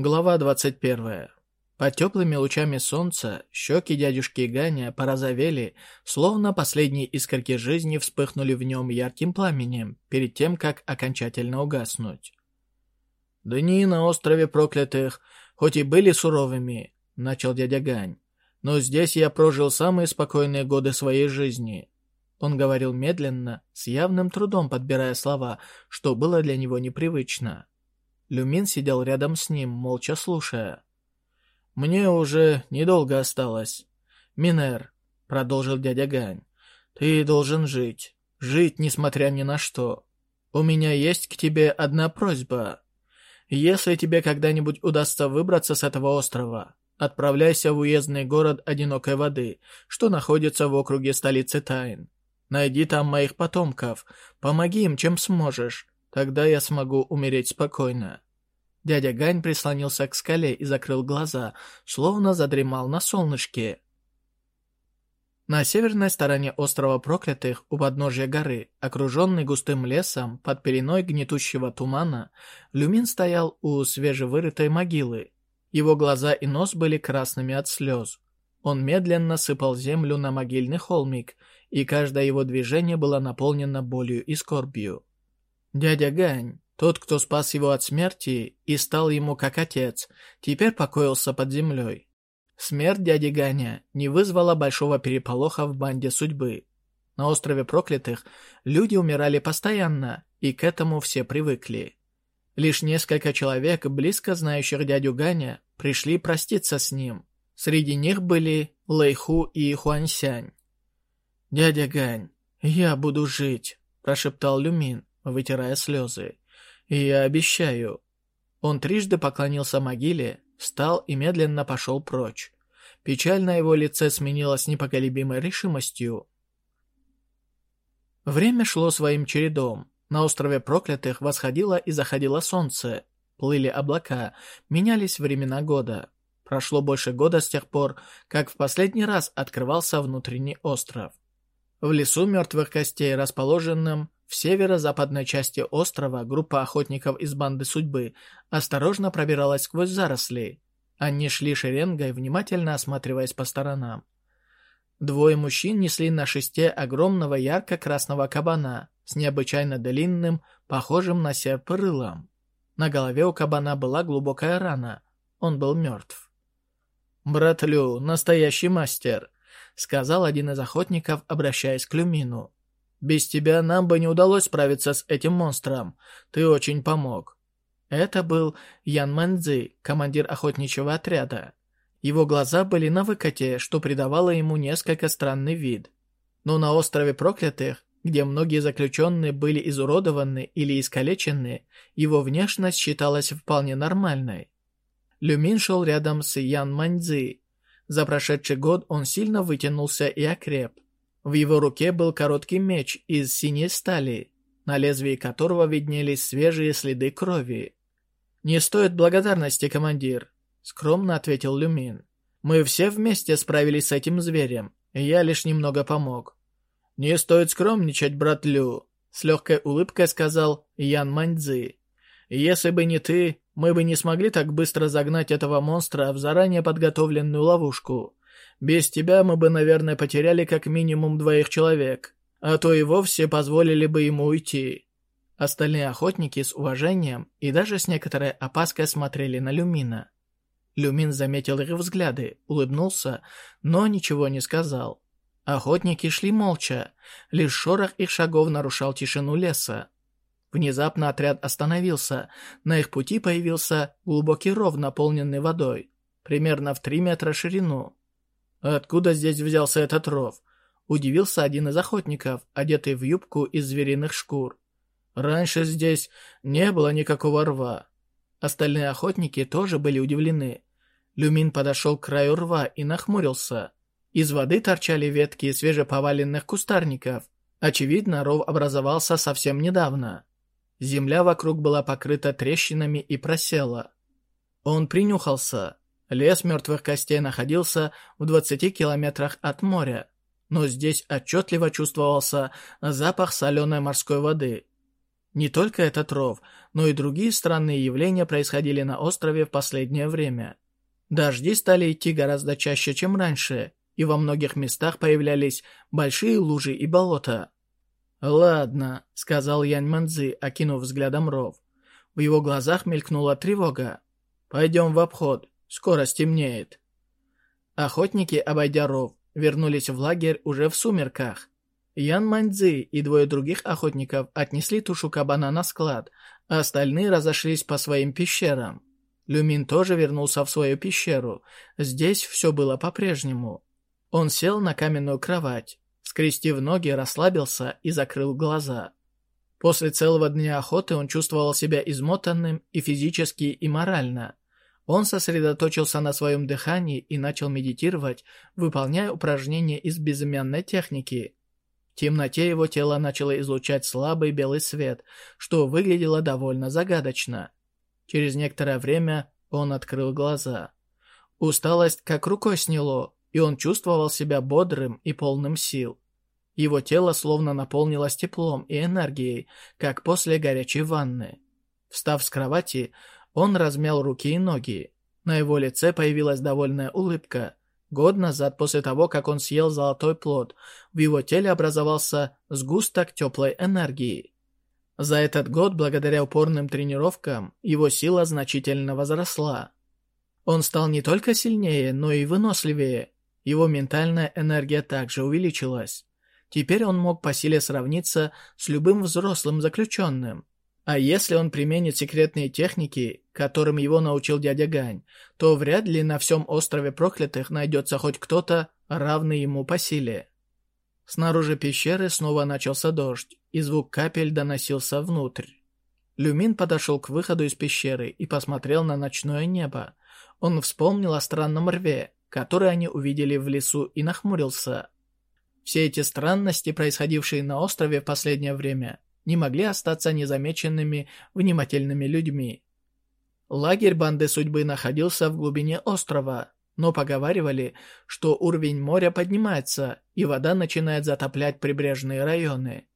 Глава 21. Под теплыми лучами солнца щеки дядюшки Ганя порозовели, словно последние искорки жизни вспыхнули в нем ярким пламенем, перед тем, как окончательно угаснуть. «Дни на острове проклятых, хоть и были суровыми», — начал дядя Гань, «но здесь я прожил самые спокойные годы своей жизни». Он говорил медленно, с явным трудом подбирая слова, что было для него непривычно. Люмин сидел рядом с ним, молча слушая. «Мне уже недолго осталось. Минер», — продолжил дядя Гань, — «ты должен жить. Жить, несмотря ни на что. У меня есть к тебе одна просьба. Если тебе когда-нибудь удастся выбраться с этого острова, отправляйся в уездный город Одинокой Воды, что находится в округе столицы Тайн. Найди там моих потомков, помоги им, чем сможешь. Тогда я смогу умереть спокойно». Дядя Гань прислонился к скале и закрыл глаза, словно задремал на солнышке. На северной стороне острова Проклятых, у подножья горы, окруженный густым лесом, под пеленой гнетущего тумана, Люмин стоял у свежевырытой могилы. Его глаза и нос были красными от слез. Он медленно сыпал землю на могильный холмик, и каждое его движение было наполнено болью и скорбью. Дядя Гань, тот, кто спас его от смерти и стал ему как отец, теперь покоился под землей. Смерть дяди Ганя не вызвала большого переполоха в банде судьбы. На острове проклятых люди умирали постоянно, и к этому все привыкли. Лишь несколько человек, близко знающих дядю Ганя, пришли проститься с ним. Среди них были Лэйху и Хуаньсянь. «Дядя Гань, я буду жить», – прошептал Люмин вытирая слезы. «Я обещаю». Он трижды поклонился могиле, встал и медленно пошел прочь. Печаль на его лице сменилась непоколебимой решимостью. Время шло своим чередом. На острове проклятых восходило и заходило солнце. Плыли облака, менялись времена года. Прошло больше года с тех пор, как в последний раз открывался внутренний остров. В лесу мертвых костей, расположенном в северо-западной части острова группа охотников из банды судьбы осторожно пробиралась сквозь заросли. Они шли шеренгой, внимательно осматриваясь по сторонам. Двое мужчин несли на шесте огромного ярко-красного кабана с необычайно длинным, похожим на серп рылом. На голове у кабана была глубокая рана. Он был мертв. «Брат Лю, настоящий мастер», — сказал один из охотников, обращаясь к Люмину. Без тебя нам бы не удалось справиться с этим монстром. Ты очень помог». Это был Ян Мэнзи, командир охотничьего отряда. Его глаза были на выкате, что придавало ему несколько странный вид. Но на острове Проклятых, где многие заключенные были изуродованы или искалечены, его внешность считалась вполне нормальной. Люмин шел рядом с Ян Маньцзи. За прошедший год он сильно вытянулся и окреп. В его руке был короткий меч из синей стали, на лезвии которого виднелись свежие следы крови. «Не стоит благодарности, командир», — скромно ответил Люмин. «Мы все вместе справились с этим зверем, и я лишь немного помог». «Не стоит скромничать, брат Лю», — с легкой улыбкой сказал Ян Маньцзи. «Если бы не ты, мы бы не смогли так быстро загнать этого монстра в заранее подготовленную ловушку. Без тебя мы бы, наверное, потеряли как минимум двоих человек, а то и вовсе позволили бы ему уйти». Остальные охотники с уважением и даже с некоторой опаской смотрели на Люмина. Люмин заметил их взгляды, улыбнулся, но ничего не сказал. Охотники шли молча, лишь шорох их шагов нарушал тишину леса. Внезапно отряд остановился, на их пути появился глубокий ров, наполненный водой, примерно в три метра ширину. «Откуда здесь взялся этот ров?» Удивился один из охотников, одетый в юбку из звериных шкур. «Раньше здесь не было никакого рва». Остальные охотники тоже были удивлены. Люмин подошел к краю рва и нахмурился. Из воды торчали ветки свежеповаленных кустарников. Очевидно, ров образовался совсем недавно. Земля вокруг была покрыта трещинами и просела. Он принюхался. Лес мертвых костей находился в 20 километрах от моря, но здесь отчетливо чувствовался запах соленой морской воды. Не только этот ров, но и другие странные явления происходили на острове в последнее время. Дожди стали идти гораздо чаще, чем раньше, и во многих местах появлялись большие лужи и болота. «Ладно», — сказал Янь Манзы, окинув взглядом ров. В его глазах мелькнула тревога. «Пойдем в обход, скоро стемнеет». Охотники, обойдя ров, вернулись в лагерь уже в сумерках. Ян Маньцзи и двое других охотников отнесли тушу кабана на склад, а остальные разошлись по своим пещерам. Люмин тоже вернулся в свою пещеру. Здесь все было по-прежнему. Он сел на каменную кровать, скрестив ноги, расслабился и закрыл глаза. После целого дня охоты он чувствовал себя измотанным и физически, и морально. Он сосредоточился на своем дыхании и начал медитировать, выполняя упражнения из безымянной техники. В темноте его тело начало излучать слабый белый свет, что выглядело довольно загадочно. Через некоторое время он открыл глаза. Усталость как рукой сняло, и он чувствовал себя бодрым и полным сил. Его тело словно наполнилось теплом и энергией, как после горячей ванны. Встав с кровати, он размял руки и ноги. На его лице появилась довольная улыбка, Год назад, после того, как он съел золотой плод, в его теле образовался сгусток теплой энергии. За этот год, благодаря упорным тренировкам, его сила значительно возросла. Он стал не только сильнее, но и выносливее. Его ментальная энергия также увеличилась. Теперь он мог по силе сравниться с любым взрослым заключенным. А если он применит секретные техники, которым его научил дядя Гань, то вряд ли на всем острове проклятых найдется хоть кто-то, равный ему по силе. Снаружи пещеры снова начался дождь, и звук капель доносился внутрь. Люмин подошел к выходу из пещеры и посмотрел на ночное небо. Он вспомнил о странном рве, который они увидели в лесу, и нахмурился. Все эти странности, происходившие на острове в последнее время, не могли остаться незамеченными внимательными людьми. Лагерь банды судьбы находился в глубине острова, но поговаривали, что уровень моря поднимается, и вода начинает затоплять прибрежные районы.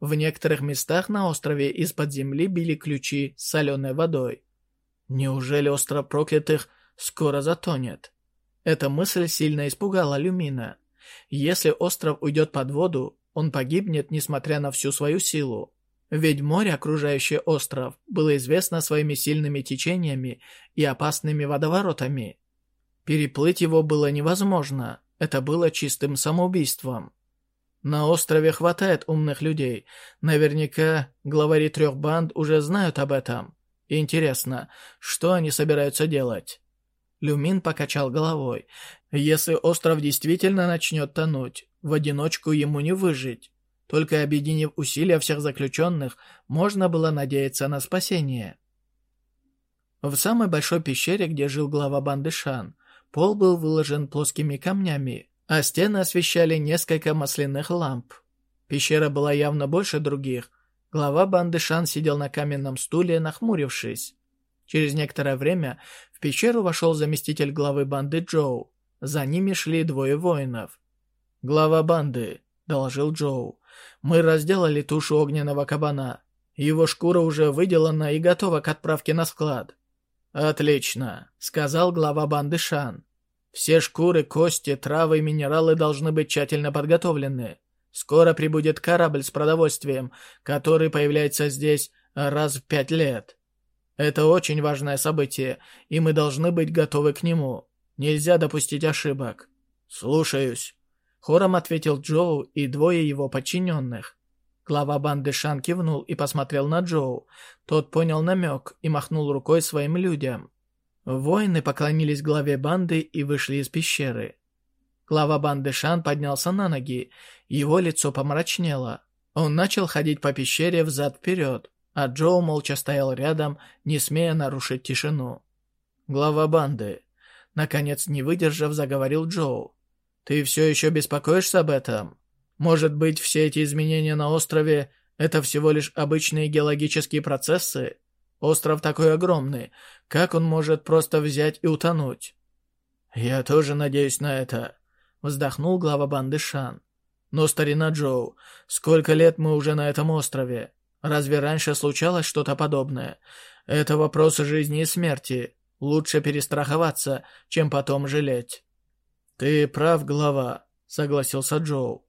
В некоторых местах на острове из-под земли били ключи с соленой водой. Неужели остров проклятых скоро затонет? Эта мысль сильно испугала Люмина. Если остров уйдет под воду, он погибнет, несмотря на всю свою силу. Ведь море, окружающее остров, было известно своими сильными течениями и опасными водоворотами. Переплыть его было невозможно, это было чистым самоубийством. На острове хватает умных людей. Наверняка главари трех банд уже знают об этом. Интересно, что они собираются делать? Люмин покачал головой. Если остров действительно начнет тонуть, в одиночку ему не выжить. Только объединив усилия всех заключенных, можно было надеяться на спасение. В самой большой пещере, где жил глава банды Шан, пол был выложен плоскими камнями, а стены освещали несколько масляных ламп. Пещера была явно больше других. Глава банды Шан сидел на каменном стуле, нахмурившись. Через некоторое время в пещеру вошел заместитель главы банды Джоу. За ними шли двое воинов. «Глава банды», — доложил Джоу. Мы разделали тушу огненного кабана. Его шкура уже выделана и готова к отправке на склад. «Отлично», — сказал глава банды Шан. «Все шкуры, кости, травы и минералы должны быть тщательно подготовлены. Скоро прибудет корабль с продовольствием, который появляется здесь раз в пять лет. Это очень важное событие, и мы должны быть готовы к нему. Нельзя допустить ошибок. Слушаюсь. Хором ответил Джоу и двое его подчиненных. Глава банды Шан кивнул и посмотрел на Джоу. Тот понял намек и махнул рукой своим людям. Воины поклонились главе банды и вышли из пещеры. Глава банды Шан поднялся на ноги, его лицо помрачнело. Он начал ходить по пещере взад-вперед, а Джоу молча стоял рядом, не смея нарушить тишину. Глава банды. Наконец, не выдержав, заговорил Джоу. Ты все еще беспокоишься об этом? Может быть, все эти изменения на острове — это всего лишь обычные геологические процессы? Остров такой огромный. Как он может просто взять и утонуть? Я тоже надеюсь на это. Вздохнул глава банды Шан. Но, старина Джоу, сколько лет мы уже на этом острове? Разве раньше случалось что-то подобное? Это вопрос жизни и смерти. Лучше перестраховаться, чем потом жалеть. Ты прав, глава, согласился Джоу.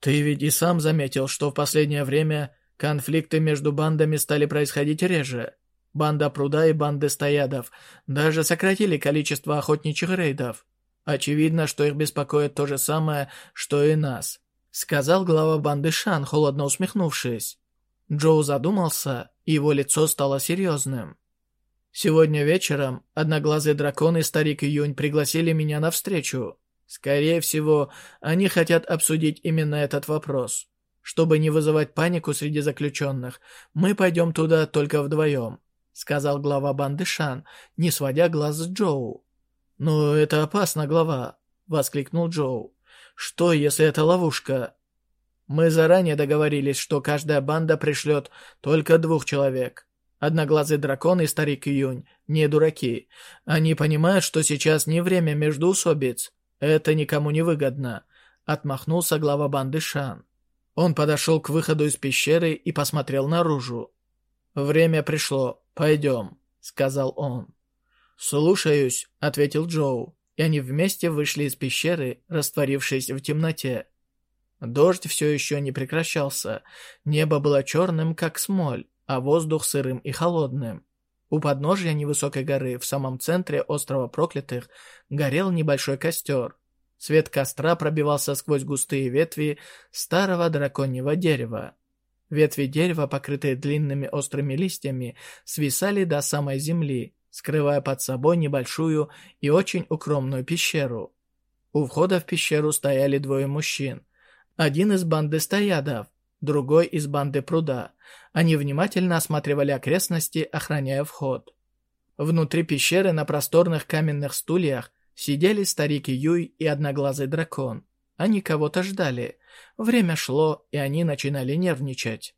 Ты ведь и сам заметил, что в последнее время конфликты между бандами стали происходить реже. Банда пруда и банды стоядов даже сократили количество охотничьих рейдов. Очевидно, что их беспокоит то же самое, что и нас», — сказал глава банды Шан, холодно усмехнувшись. Джоу задумался, и его лицо стало серьезным. «Сегодня вечером одноглазый дракон и старик Июнь пригласили меня на встречу. Скорее всего, они хотят обсудить именно этот вопрос. Чтобы не вызывать панику среди заключенных, мы пойдем туда только вдвоем», — сказал глава банды Шан, не сводя глаз с Джоу. «Но это опасно, глава!» — воскликнул Джоу. «Что, если это ловушка?» «Мы заранее договорились, что каждая банда пришлет только двух человек. Одноглазый дракон и старик Юнь не дураки. Они понимают, что сейчас не время междуусобиц. Это никому не выгодно», — отмахнулся глава банды Шан. Он подошел к выходу из пещеры и посмотрел наружу. «Время пришло. Пойдем», — сказал он. «Слушаюсь», — ответил Джоу, и они вместе вышли из пещеры, растворившись в темноте. Дождь все еще не прекращался, небо было черным, как смоль, а воздух сырым и холодным. У подножия невысокой горы в самом центре острова Проклятых горел небольшой костер. Свет костра пробивался сквозь густые ветви старого драконьего дерева. Ветви дерева, покрытые длинными острыми листьями, свисали до самой земли, скрывая под собой небольшую и очень укромную пещеру. У входа в пещеру стояли двое мужчин. Один из банды стоядов, другой из банды пруда. Они внимательно осматривали окрестности, охраняя вход. Внутри пещеры на просторных каменных стульях сидели старик Юй и одноглазый дракон. Они кого-то ждали. Время шло, и они начинали нервничать.